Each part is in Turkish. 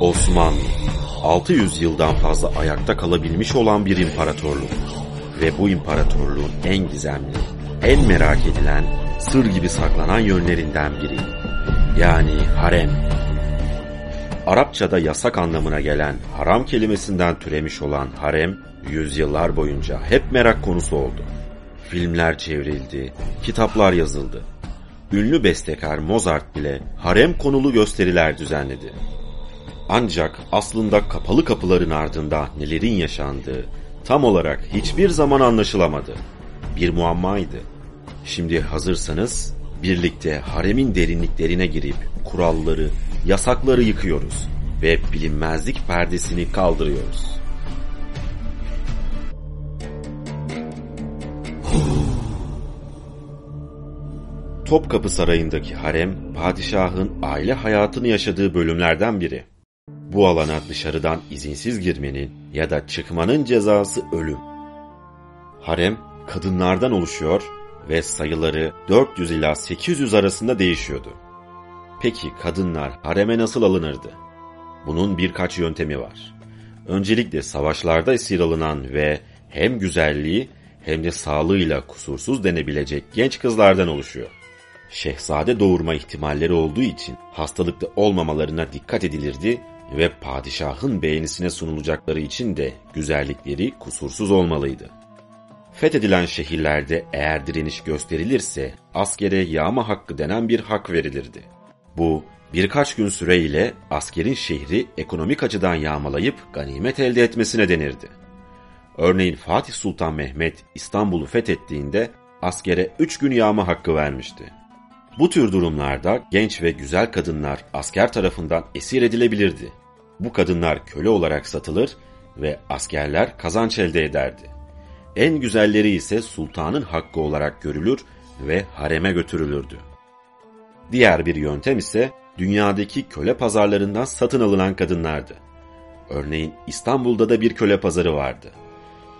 Osmanlı 600 yıldan fazla ayakta kalabilmiş olan bir imparatorluk ve bu imparatorluğun en gizemli, en merak edilen, sır gibi saklanan yönlerinden biri. Yani harem. Arapçada yasak anlamına gelen haram kelimesinden türemiş olan harem, yüzyıllar boyunca hep merak konusu oldu. Filmler çevrildi, kitaplar yazıldı. Ünlü bestekar Mozart bile harem konulu gösteriler düzenledi. Ancak aslında kapalı kapıların ardında nelerin yaşandığı tam olarak hiçbir zaman anlaşılamadı. Bir muammaydı. Şimdi hazırsanız birlikte haremin derinliklerine girip kuralları, yasakları yıkıyoruz ve bilinmezlik perdesini kaldırıyoruz. Topkapı Sarayı'ndaki harem, padişahın aile hayatını yaşadığı bölümlerden biri. Bu alana dışarıdan izinsiz girmenin ya da çıkmanın cezası ölüm. Harem, kadınlardan oluşuyor ve sayıları 400 ila 800 arasında değişiyordu. Peki kadınlar hareme nasıl alınırdı? Bunun birkaç yöntemi var. Öncelikle savaşlarda esir alınan ve hem güzelliği hem de sağlığıyla kusursuz denebilecek genç kızlardan oluşuyor. Şehzade doğurma ihtimalleri olduğu için hastalıklı olmamalarına dikkat edilirdi ve padişahın beğenisine sunulacakları için de güzellikleri kusursuz olmalıydı. Fethedilen şehirlerde eğer direniş gösterilirse askere yağma hakkı denen bir hak verilirdi. Bu birkaç gün süreyle askerin şehri ekonomik açıdan yağmalayıp ganimet elde etmesine denirdi. Örneğin Fatih Sultan Mehmet İstanbul'u fethettiğinde askere 3 gün yağma hakkı vermişti. Bu tür durumlarda genç ve güzel kadınlar asker tarafından esir edilebilirdi. Bu kadınlar köle olarak satılır ve askerler kazanç elde ederdi. En güzelleri ise sultanın hakkı olarak görülür ve hareme götürülürdü. Diğer bir yöntem ise dünyadaki köle pazarlarından satın alınan kadınlardı. Örneğin İstanbul'da da bir köle pazarı vardı.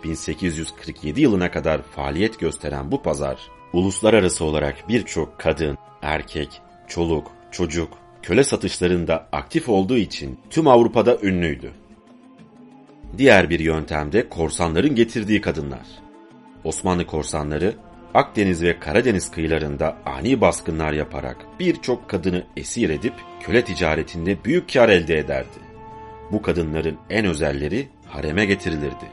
1847 yılına kadar faaliyet gösteren bu pazar, uluslararası olarak birçok kadın, erkek, çoluk, çocuk, köle satışlarında aktif olduğu için tüm Avrupa'da ünlüydü. Diğer bir yöntem de korsanların getirdiği kadınlar. Osmanlı korsanları Akdeniz ve Karadeniz kıyılarında ani baskınlar yaparak birçok kadını esir edip köle ticaretinde büyük kar elde ederdi. Bu kadınların en özelleri hareme getirilirdi.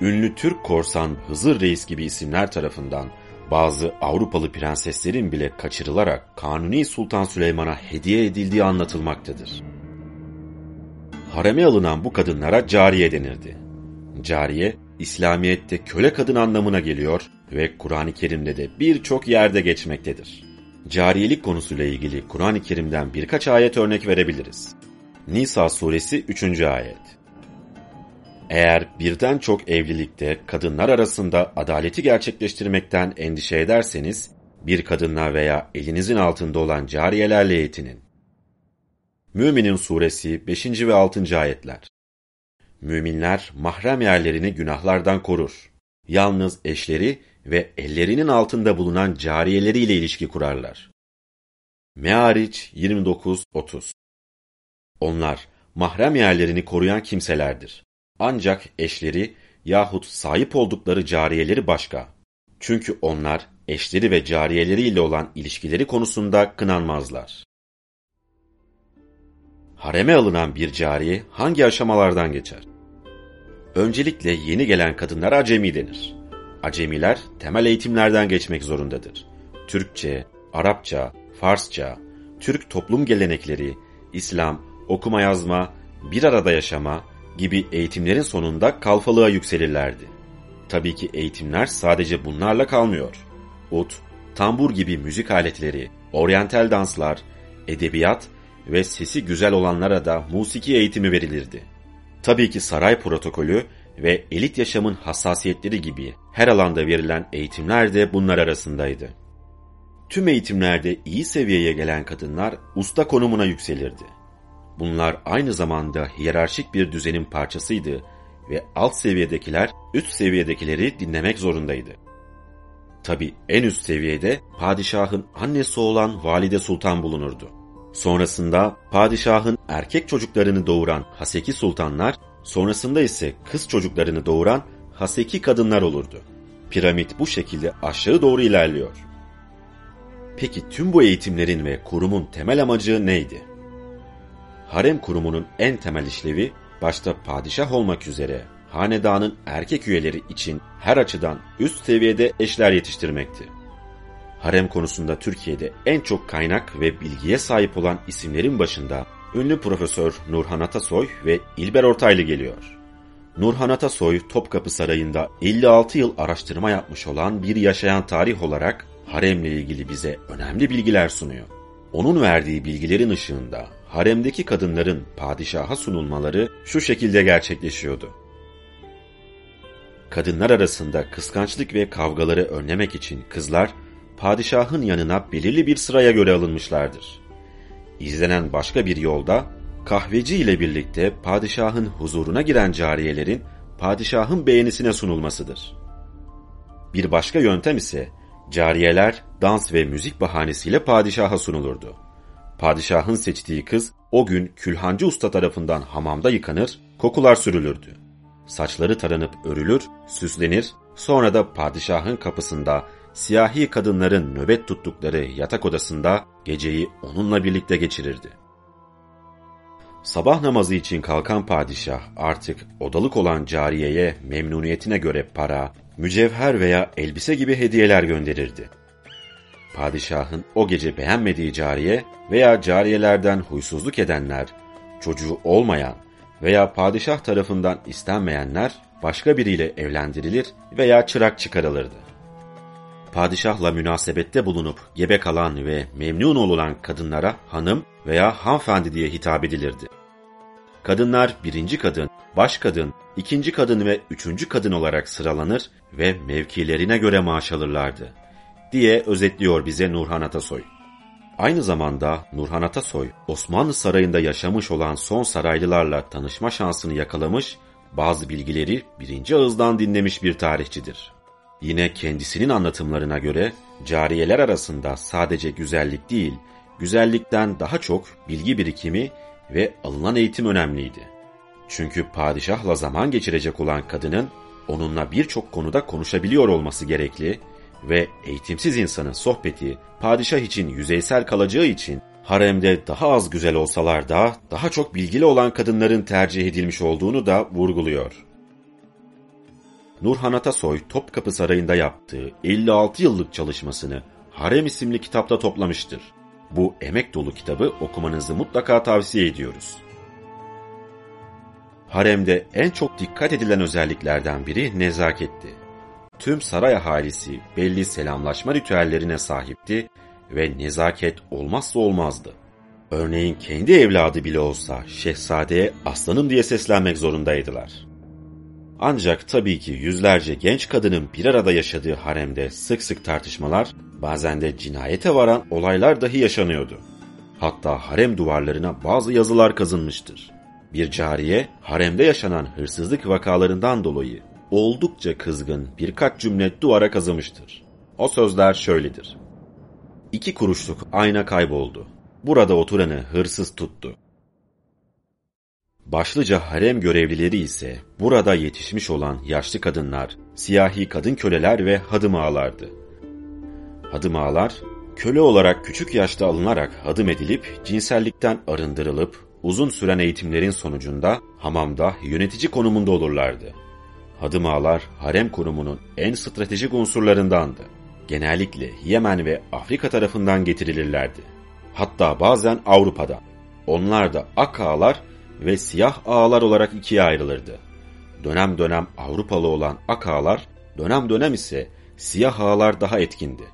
Ünlü Türk korsan Hızır Reis gibi isimler tarafından bazı Avrupalı prenseslerin bile kaçırılarak Kanuni Sultan Süleyman'a hediye edildiği anlatılmaktadır. Hareme alınan bu kadınlara cariye denirdi. Cariye, İslamiyet'te köle kadın anlamına geliyor ve Kur'an-ı Kerim'de de birçok yerde geçmektedir. Cariyelik konusuyla ilgili Kur'an-ı Kerim'den birkaç ayet örnek verebiliriz. Nisa suresi 3. ayet. Eğer birden çok evlilikte kadınlar arasında adaleti gerçekleştirmekten endişe ederseniz, bir kadınla veya elinizin altında olan cariyelerle yetinin. Müminin suresi 5. ve 6. ayetler. Müminler mahrem yerlerini günahlardan korur. Yalnız eşleri ve ellerinin altında bulunan cariyeleriyle ilişki kurarlar. Meariç 29-30 Onlar mahrem yerlerini koruyan kimselerdir. Ancak eşleri yahut sahip oldukları cariyeleri başka. Çünkü onlar eşleri ve cariyeleriyle olan ilişkileri konusunda kınanmazlar. Hareme alınan bir cariye hangi aşamalardan geçer? Öncelikle yeni gelen kadınlara acemi denir. Acemiler temel eğitimlerden geçmek zorundadır. Türkçe, Arapça, Farsça, Türk toplum gelenekleri, İslam, okuma yazma, bir arada yaşama gibi eğitimlerin sonunda kalfalığa yükselirlerdi. Tabii ki eğitimler sadece bunlarla kalmıyor. Ut, tambur gibi müzik aletleri, oryantal danslar, edebiyat ve sesi güzel olanlara da musiki eğitimi verilirdi. Tabii ki saray protokolü ve elit yaşamın hassasiyetleri gibi her alanda verilen eğitimler de bunlar arasındaydı. Tüm eğitimlerde iyi seviyeye gelen kadınlar usta konumuna yükselirdi. Bunlar aynı zamanda hiyerarşik bir düzenin parçasıydı ve alt seviyedekiler üst seviyedekileri dinlemek zorundaydı. Tabi en üst seviyede padişahın annesi olan Valide Sultan bulunurdu. Sonrasında padişahın erkek çocuklarını doğuran Haseki sultanlar, sonrasında ise kız çocuklarını doğuran Haseki kadınlar olurdu. Piramit bu şekilde aşağı doğru ilerliyor. Peki tüm bu eğitimlerin ve kurumun temel amacı neydi? Harem kurumunun en temel işlevi başta padişah olmak üzere hanedanın erkek üyeleri için her açıdan üst seviyede eşler yetiştirmekti. Harem konusunda Türkiye'de en çok kaynak ve bilgiye sahip olan isimlerin başında ünlü Profesör Nurhan Atasoy ve İlber Ortaylı geliyor. Nurhan Atasoy Topkapı Sarayı'nda 56 yıl araştırma yapmış olan bir yaşayan tarih olarak haremle ilgili bize önemli bilgiler sunuyor. Onun verdiği bilgilerin ışığında haremdeki kadınların padişaha sunulmaları şu şekilde gerçekleşiyordu. Kadınlar arasında kıskançlık ve kavgaları önlemek için kızlar padişahın yanına belirli bir sıraya göre alınmışlardır. İzlenen başka bir yolda kahveci ile birlikte padişahın huzuruna giren cariyelerin padişahın beğenisine sunulmasıdır. Bir başka yöntem ise cariyeler dans ve müzik bahanesiyle padişaha sunulurdu. Padişahın seçtiği kız o gün külhancı usta tarafından hamamda yıkanır, kokular sürülürdü. Saçları taranıp örülür, süslenir, sonra da padişahın kapısında siyahi kadınların nöbet tuttukları yatak odasında geceyi onunla birlikte geçirirdi. Sabah namazı için kalkan padişah artık odalık olan cariyeye memnuniyetine göre para, mücevher veya elbise gibi hediyeler gönderirdi. Padişahın o gece beğenmediği cariye veya cariyelerden huysuzluk edenler, çocuğu olmayan veya padişah tarafından istenmeyenler başka biriyle evlendirilir veya çırak çıkarılırdı. Padişahla münasebette bulunup gebe kalan ve memnun olunan kadınlara hanım veya hanımefendi diye hitap edilirdi. Kadınlar birinci kadın, baş kadın, ikinci kadın ve üçüncü kadın olarak sıralanır ve mevkilerine göre maaş alırlardı diye özetliyor bize Nurhan Atasoy. Aynı zamanda Nurhan Atasoy, Osmanlı Sarayı'nda yaşamış olan son saraylılarla tanışma şansını yakalamış, bazı bilgileri birinci ağızdan dinlemiş bir tarihçidir. Yine kendisinin anlatımlarına göre cariyeler arasında sadece güzellik değil, güzellikten daha çok bilgi birikimi ve alınan eğitim önemliydi. Çünkü padişahla zaman geçirecek olan kadının onunla birçok konuda konuşabiliyor olması gerekli ve eğitimsiz insanın sohbeti padişah için yüzeysel kalacağı için haremde daha az güzel olsalar da daha çok bilgili olan kadınların tercih edilmiş olduğunu da vurguluyor. Nurhan Atasoy Topkapı Sarayı'nda yaptığı 56 yıllık çalışmasını Harem isimli kitapta toplamıştır. Bu emek dolu kitabı okumanızı mutlaka tavsiye ediyoruz. Haremde en çok dikkat edilen özelliklerden biri nezaketti. Tüm saray ahalisi belli selamlaşma ritüellerine sahipti ve nezaket olmazsa olmazdı. Örneğin kendi evladı bile olsa şehzadeye aslanım diye seslenmek zorundaydılar. Ancak tabii ki yüzlerce genç kadının bir arada yaşadığı haremde sık sık tartışmalar, bazen de cinayete varan olaylar dahi yaşanıyordu. Hatta harem duvarlarına bazı yazılar kazınmıştır. Bir cariye haremde yaşanan hırsızlık vakalarından dolayı oldukça kızgın birkaç cümle duvara kazımıştır. O sözler şöyledir. İki kuruşluk ayna kayboldu. Burada oturanı hırsız tuttu. Başlıca harem görevlileri ise burada yetişmiş olan yaşlı kadınlar, siyahi kadın köleler ve hadım ağalardı. Hadım ağalar, köle olarak küçük yaşta alınarak hadım edilip cinsellikten arındırılıp uzun süren eğitimlerin sonucunda hamamda yönetici konumunda olurlardı. Hadım ağalar harem kurumunun en stratejik unsurlarındandı. Genellikle Yemen ve Afrika tarafından getirilirlerdi. Hatta bazen Avrupa'dan. Onlar da ak ağalar ve siyah ağalar olarak ikiye ayrılırdı. Dönem dönem Avrupalı olan ak ağalar, dönem dönem ise siyah ağalar daha etkindi.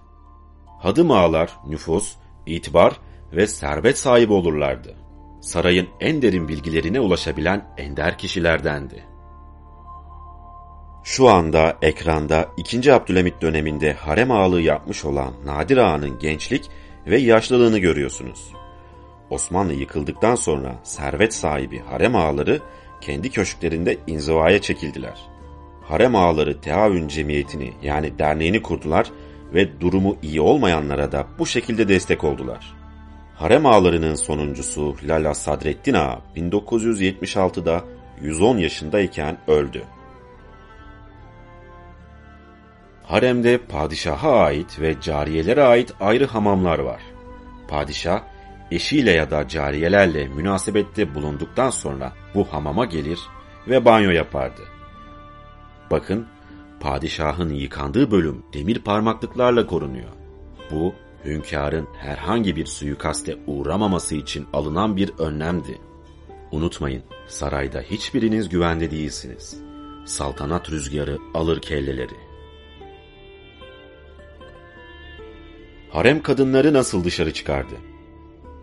Hadım ağalar nüfus, itibar ve servet sahibi olurlardı. Sarayın en derin bilgilerine ulaşabilen ender kişilerdendi. Şu anda ekranda 2. Abdülhamit döneminde harem ağalığı yapmış olan Nadir Ağa'nın gençlik ve yaşlılığını görüyorsunuz. Osmanlı yıkıldıktan sonra servet sahibi harem ağaları kendi köşklerinde inzivaya çekildiler. Harem ağaları teavün cemiyetini yani derneğini kurdular ve durumu iyi olmayanlara da bu şekilde destek oldular. Harem ağalarının sonuncusu Lala Sadreddin Ağa 1976'da 110 yaşındayken öldü. Haremde padişaha ait ve cariyelere ait ayrı hamamlar var. Padişah, eşiyle ya da cariyelerle münasebette bulunduktan sonra bu hamama gelir ve banyo yapardı. Bakın, padişahın yıkandığı bölüm demir parmaklıklarla korunuyor. Bu, hünkârın herhangi bir suikaste uğramaması için alınan bir önlemdi. Unutmayın, sarayda hiçbiriniz güvende değilsiniz. Saltanat rüzgarı alır kelleleri. Harem kadınları nasıl dışarı çıkardı?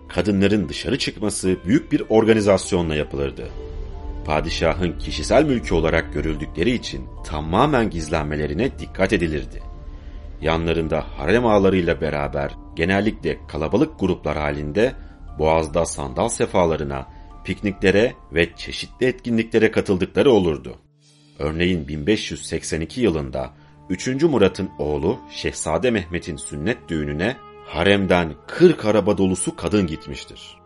Kadınların dışarı çıkması büyük bir organizasyonla yapılırdı. Padişahın kişisel mülkü olarak görüldükleri için tamamen gizlenmelerine dikkat edilirdi. Yanlarında harem ağlarıyla beraber genellikle kalabalık gruplar halinde boğazda sandal sefalarına, pikniklere ve çeşitli etkinliklere katıldıkları olurdu. Örneğin 1582 yılında 3. Murat'ın oğlu Şehzade Mehmet'in sünnet düğününe haremden 40 araba dolusu kadın gitmiştir.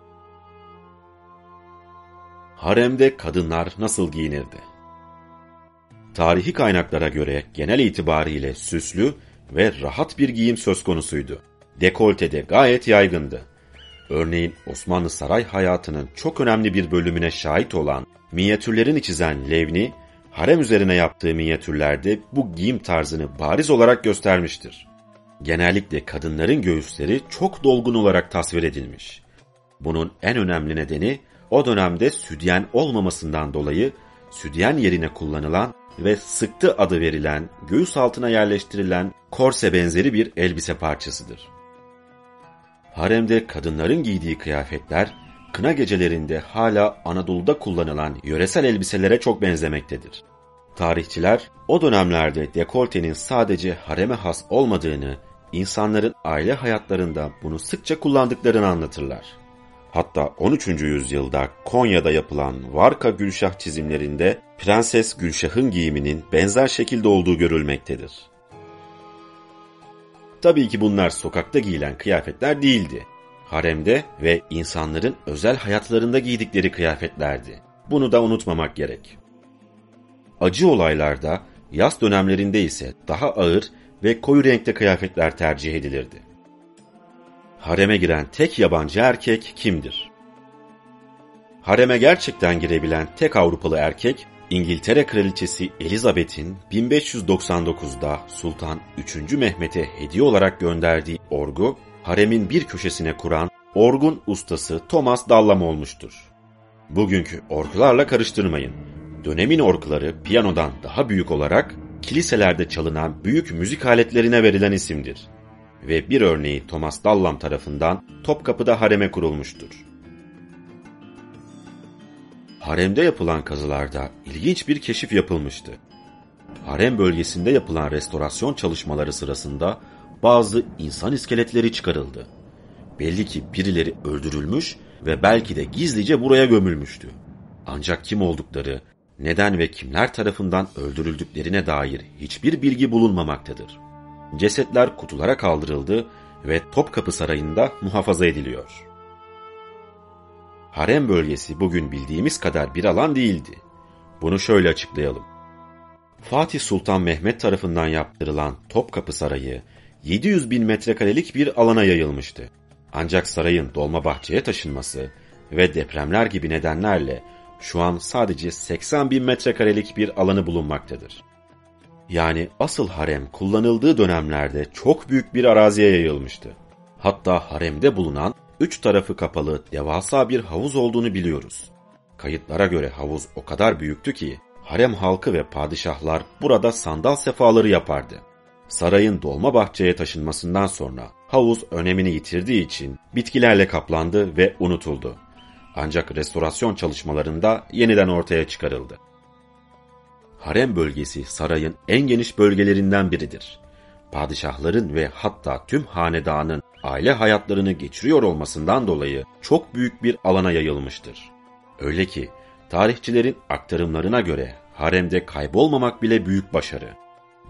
Haremde kadınlar nasıl giyinirdi? Tarihi kaynaklara göre genel itibariyle süslü ve rahat bir giyim söz konusuydu. Dekolte de gayet yaygındı. Örneğin Osmanlı saray hayatının çok önemli bir bölümüne şahit olan minyatürlerini çizen Levni, harem üzerine yaptığı minyatürlerde bu giyim tarzını bariz olarak göstermiştir. Genellikle kadınların göğüsleri çok dolgun olarak tasvir edilmiş. Bunun en önemli nedeni o dönemde südyen olmamasından dolayı südyen yerine kullanılan ve sıktı adı verilen göğüs altına yerleştirilen korse benzeri bir elbise parçasıdır. Haremde kadınların giydiği kıyafetler kına gecelerinde hala Anadolu'da kullanılan yöresel elbiselere çok benzemektedir. Tarihçiler o dönemlerde dekoltenin sadece hareme has olmadığını, insanların aile hayatlarında bunu sıkça kullandıklarını anlatırlar. Hatta 13. yüzyılda Konya'da yapılan Varka Gülşah çizimlerinde Prenses Gülşah'ın giyiminin benzer şekilde olduğu görülmektedir. Tabii ki bunlar sokakta giyilen kıyafetler değildi. Haremde ve insanların özel hayatlarında giydikleri kıyafetlerdi. Bunu da unutmamak gerek. Acı olaylarda, yaz dönemlerinde ise daha ağır ve koyu renkte kıyafetler tercih edilirdi. Hareme giren tek yabancı erkek kimdir? Hareme gerçekten girebilen tek Avrupalı erkek İngiltere Kraliçesi Elizabeth'in 1599'da Sultan 3. Mehmet'e hediye olarak gönderdiği orgu, haremin bir köşesine kuran orgun ustası Thomas Dallam olmuştur. Bugünkü orgularla karıştırmayın. Dönemin orguları piyanodan daha büyük olarak kiliselerde çalınan büyük müzik aletlerine verilen isimdir. Ve bir örneği Thomas Dallam tarafından Topkapı'da hareme kurulmuştur. Haremde yapılan kazılarda ilginç bir keşif yapılmıştı. Harem bölgesinde yapılan restorasyon çalışmaları sırasında bazı insan iskeletleri çıkarıldı. Belli ki birileri öldürülmüş ve belki de gizlice buraya gömülmüştü. Ancak kim oldukları, neden ve kimler tarafından öldürüldüklerine dair hiçbir bilgi bulunmamaktadır. Cesetler kutulara kaldırıldı ve Topkapı Sarayı'nda muhafaza ediliyor. Harem bölgesi bugün bildiğimiz kadar bir alan değildi. Bunu şöyle açıklayalım. Fatih Sultan Mehmet tarafından yaptırılan Topkapı Sarayı 700 bin metrekarelik bir alana yayılmıştı. Ancak sarayın Dolmabahçe'ye taşınması ve depremler gibi nedenlerle şu an sadece 80 bin metrekarelik bir alanı bulunmaktadır. Yani asıl harem kullanıldığı dönemlerde çok büyük bir araziye yayılmıştı. Hatta haremde bulunan üç tarafı kapalı devasa bir havuz olduğunu biliyoruz. Kayıtlara göre havuz o kadar büyüktü ki harem halkı ve padişahlar burada sandal sefaları yapardı. Sarayın dolma bahçeye taşınmasından sonra havuz önemini yitirdiği için bitkilerle kaplandı ve unutuldu. Ancak restorasyon çalışmalarında yeniden ortaya çıkarıldı. Harem bölgesi sarayın en geniş bölgelerinden biridir. Padişahların ve hatta tüm hanedanın aile hayatlarını geçiriyor olmasından dolayı çok büyük bir alana yayılmıştır. Öyle ki tarihçilerin aktarımlarına göre haremde kaybolmamak bile büyük başarı.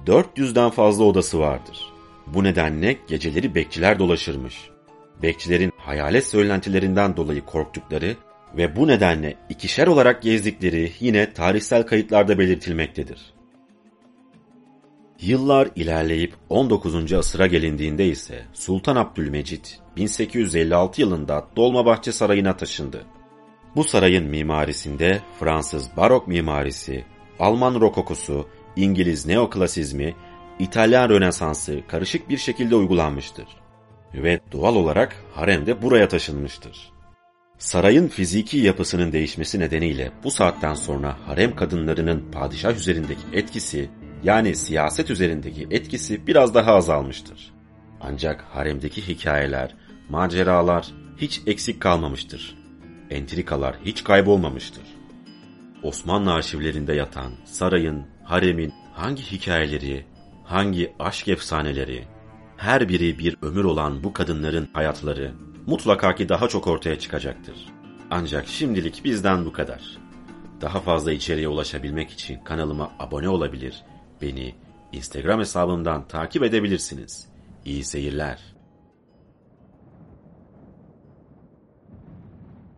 400'den fazla odası vardır. Bu nedenle geceleri bekçiler dolaşırmış. Bekçilerin hayalet söylentilerinden dolayı korktukları ve bu nedenle ikişer olarak gezdikleri yine tarihsel kayıtlarda belirtilmektedir. Yıllar ilerleyip 19. asıra gelindiğinde ise Sultan Abdülmecit 1856 yılında Dolmabahçe Sarayı'na taşındı. Bu sarayın mimarisinde Fransız barok mimarisi, Alman rokokosu, İngiliz neoklasizmi, İtalyan rönesansı karışık bir şekilde uygulanmıştır. Ve doğal olarak harem de buraya taşınmıştır. Sarayın fiziki yapısının değişmesi nedeniyle bu saatten sonra harem kadınlarının padişah üzerindeki etkisi yani siyaset üzerindeki etkisi biraz daha azalmıştır. Ancak haremdeki hikayeler, maceralar hiç eksik kalmamıştır. Entrikalar hiç kaybolmamıştır. Osmanlı arşivlerinde yatan sarayın, haremin hangi hikayeleri, hangi aşk efsaneleri, her biri bir ömür olan bu kadınların hayatları mutlaka ki daha çok ortaya çıkacaktır. Ancak şimdilik bizden bu kadar. Daha fazla içeriye ulaşabilmek için kanalıma abone olabilir, beni Instagram hesabımdan takip edebilirsiniz. İyi seyirler.